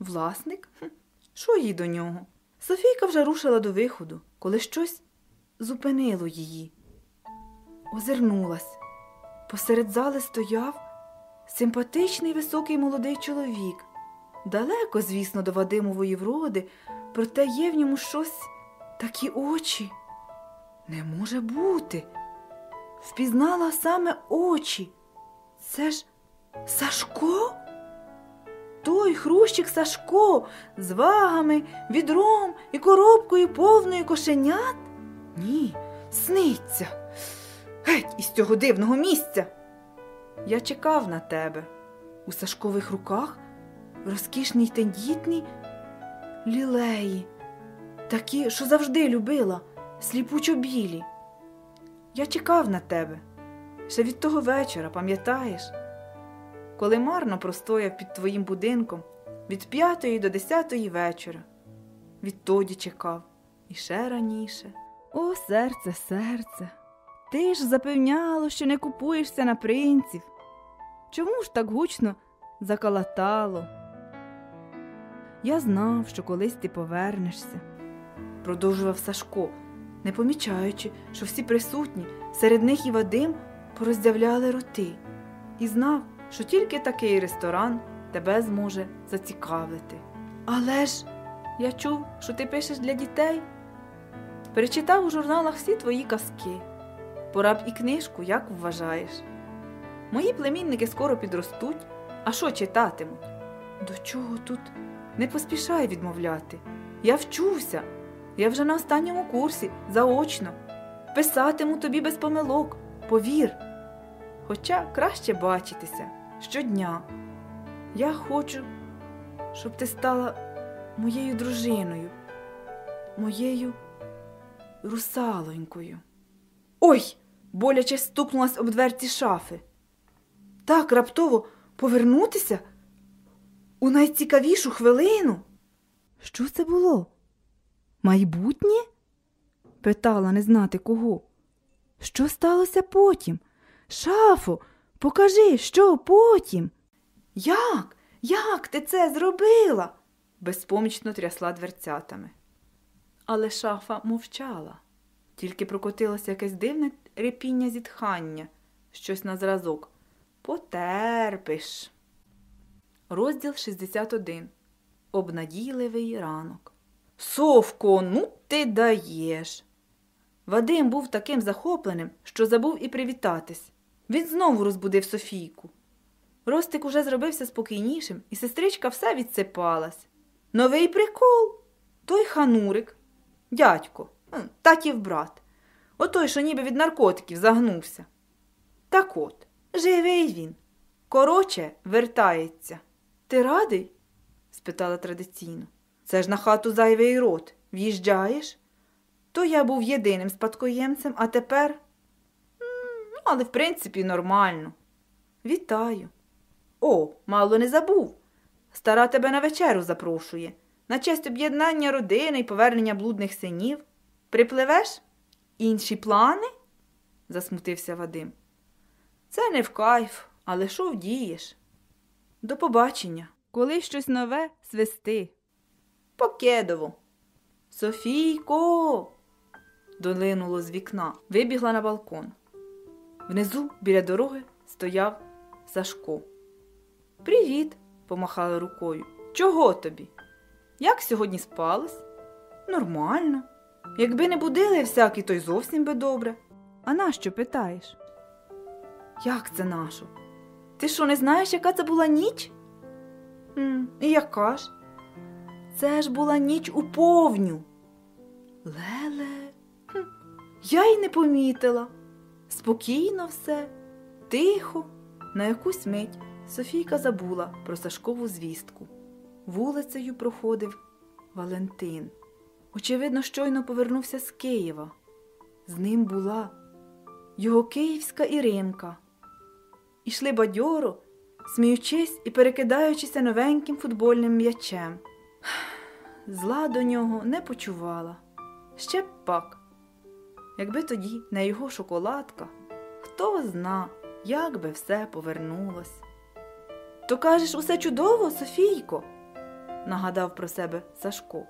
Власник? Хм, Що їй до нього? Софійка вже рушила до виходу, коли щось зупинило її. Озирнулась. Посеред зали стояв симпатичний високий молодий чоловік. Далеко, звісно, до Вадимової вроди, проте є в ньому щось такі очі. Не може бути. Впізнала саме очі. Це ж Сашко? Той хрущик Сашко з вагами, відром і коробкою повною кошенят? Ні, сниться. Геть із цього дивного місця. Я чекав на тебе. У Сашкових руках розкішні й тендітні лілеї, такі, що завжди любила, сліпучо білі. Я чекав на тебе ще від того вечора, пам'ятаєш? Коли марно простояв під твоїм будинком від п'ятої до десятої вечора. Відтоді чекав і ще раніше. О, серце, серце, ти ж запевняло, що не купуєшся на принців. Чому ж так гучно закалатало? Я знав, що колись ти повернешся, продовжував Сашко, не помічаючи, що всі присутні, серед них і Вадим, пороздявляли роти, і знав, що тільки такий ресторан тебе зможе зацікавити. Але ж я чув, що ти пишеш для дітей. Перечитав у журналах всі твої казки. Пора б і книжку, як вважаєш. Мої племінники скоро підростуть, а що читатимуть? До чого тут? Не поспішай відмовляти. Я вчуся. Я вже на останньому курсі, заочно. Писатиму тобі без помилок, повір. Хоча краще бачитися щодня. Я хочу, щоб ти стала моєю дружиною, моєю русалонькою. Ой! боляче стукнулась об дверці шафи. Так раптово повернутися у найцікавішу хвилину. Що це було? Майбутнє? питала не знати кого. Що сталося потім? Шафо, покажи, що потім. Як? Як ти це зробила? безпомічно трясла дверцятами. Але шафа мовчала, тільки прокотилося якесь дивне репіння зітхання, щось на зразок. Потерпиш. Розділ 61. Обнадійливий ранок. Совко, ну ти даєш. Вадим був таким захопленим, що забув і привітатись. Він знову розбудив Софійку. Ростик уже зробився спокійнішим, і сестричка все відсипалась. Новий прикол. Той ханурик, дядько, татів брат. Отой, що ніби від наркотиків загнувся. Так от, живий він. Короче, вертається. Ти радий? спитала традиційно. Це ж на хату зайвий рот. В'їжджаєш? То я був єдиним спадкоємцем, а тепер. Ну, але в принципі нормально. Вітаю. О, мало не забув. Стара тебе на вечеру запрошує. На честь об'єднання родини і повернення блудних синів. Припливеш? Інші плани? засмутився Вадим. Це не в кайф, але що вдієш? До побачення. Коли щось нове свисти. Покедово. Софійко. долинуло з вікна, вибігла на балкон. Внизу, біля дороги, стояв Сашко. Привіт, помахала рукою. Чого тобі? Як сьогодні спалось? Нормально. Якби не будили всякі, то й зовсім би добре. А нащо питаєш? Як це нащо? Ти що, не знаєш, яка це була ніч? М, І яка ж? Це ж була ніч у повню. Леле, хм, я й не помітила. Спокійно все, тихо, на якусь мить Софійка забула про Сашкову звістку. Вулицею проходив Валентин. Очевидно, щойно повернувся з Києва. З ним була його київська Іринка. Ішли бадьоро, сміючись і перекидаючися новеньким футбольним м'ячем. Зла до нього не почувала. Ще б пак. Якби тоді не його шоколадка, хто зна, як би все повернулось. То кажеш, усе чудово, Софійко? нагадав про себе Сашко.